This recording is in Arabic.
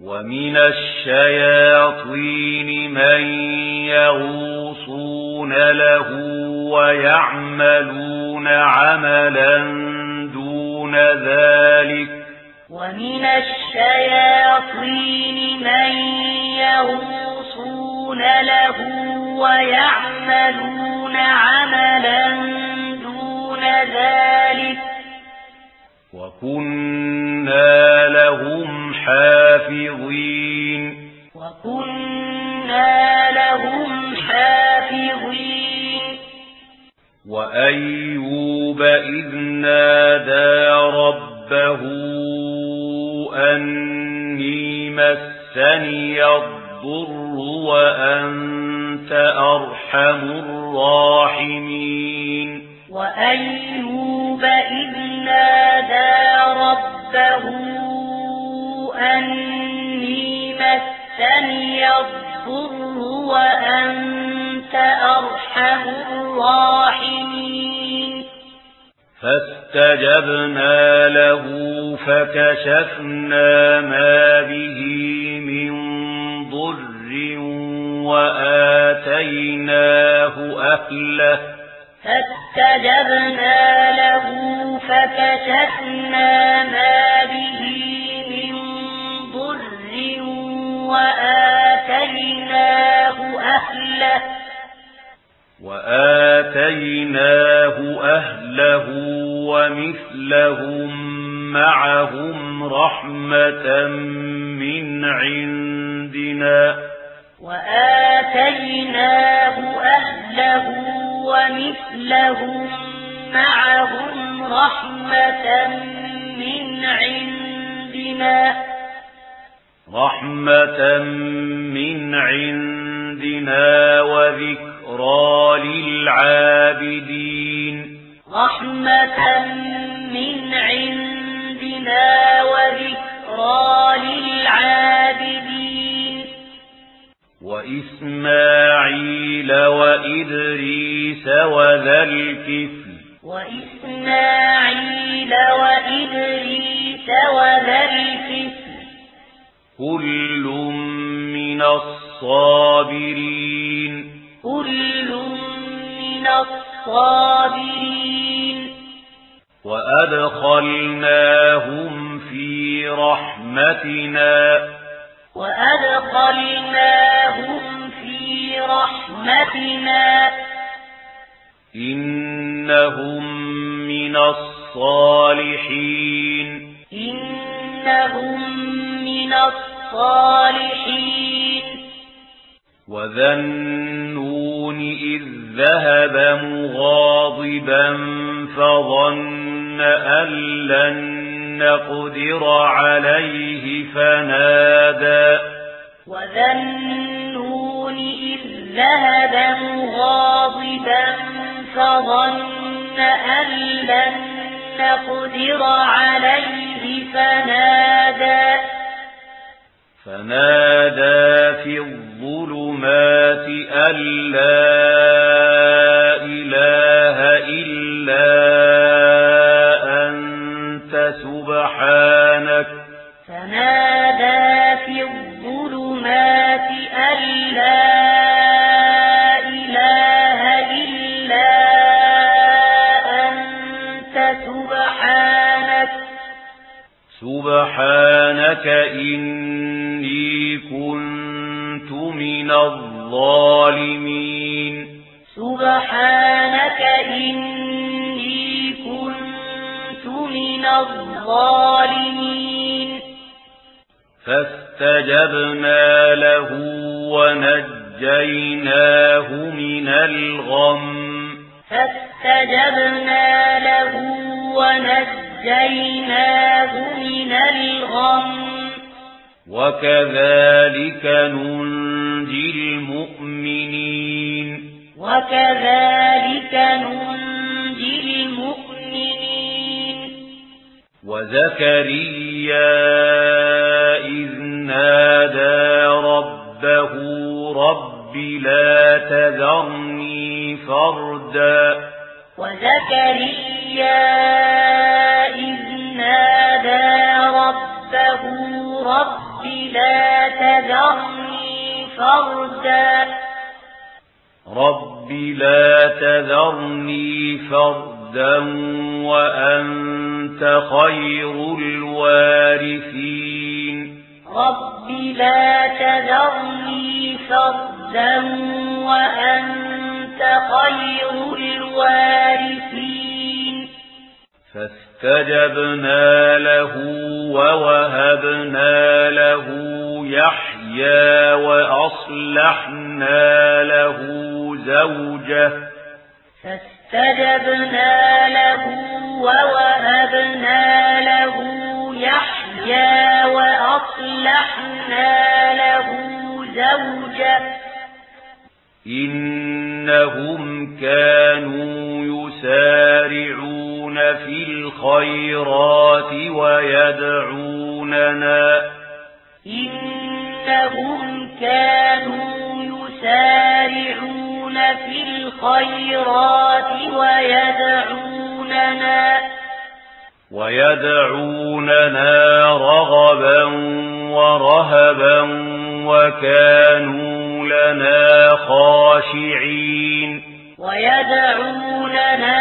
ومن الشياطين من يغوصون له ويعملون عملا دون ذلك ومن الشياطين من يغوصون له ويعملون عملا دون ذلك وكنا لهم حافظين. وكنا لهم حافظين. وأيوب إذ نادى ربه أني مسني الضر وأنت أرحم الراحمين. وأيوب إذ فاستجبنا له فكشفنا ما به من ضر وآتيناه أهله فاستجبنا له فكشفنا ما به من وآتيناه أهله. وآتيناه أهله ومثلهم معهم رحمة من عندنا. وآتيناه أهله ومثلهم معهم رحمة من عندنا. رحمة من عندنا وذكرى للعابدين. رحمة من عندنا وذكرى للعابدين. وإسماعيل وإدريس وذا وإسماعيل كل من الصابرين كل من الصابرين وأدخلناهم في رحمتنا وأدخلناهم في رحمتنا إنهم من الصالحين إنهم من الصالحين. وذنون إذ ذهب مغاضبا فظن أن لن نقدر عليه فنادى. وذنون إذ ذهب مغاضبا فظن أن لن نقدر عليه فنادى. فنادى في الظلمات أن لا سبحانك إني كنت من الظالمين سبحانك إني كنت من الظالمين فاستجبنا له ونجيناه من الغم فاستجبنا له ونجيناه ونجيناه من الغم وكذلك ننجي المؤمنين وكذلك ننجي المؤمنين وزكريا إذ نادى ربه رب لا تذرني فردا وزكريا فردا رب لا تذرني فردا وأنت خير الوارثين رب لا تذرني فردا وأنت خير الوارثين فاستجبنا له ووهبنا له يحيى وأصلحنا له زوجه. فاستجبنا له ووهبنا له يحيى وأصلحنا له زوجه. إنهم كانوا يسارعون في الخيرات ويدعوننا إنهم كانوا يسارعون في الخيرات ويدعوننا ويدعوننا رغبا ورهبا وكانوا لنا خاشعين. ويدعوننا